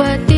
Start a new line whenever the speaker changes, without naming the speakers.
but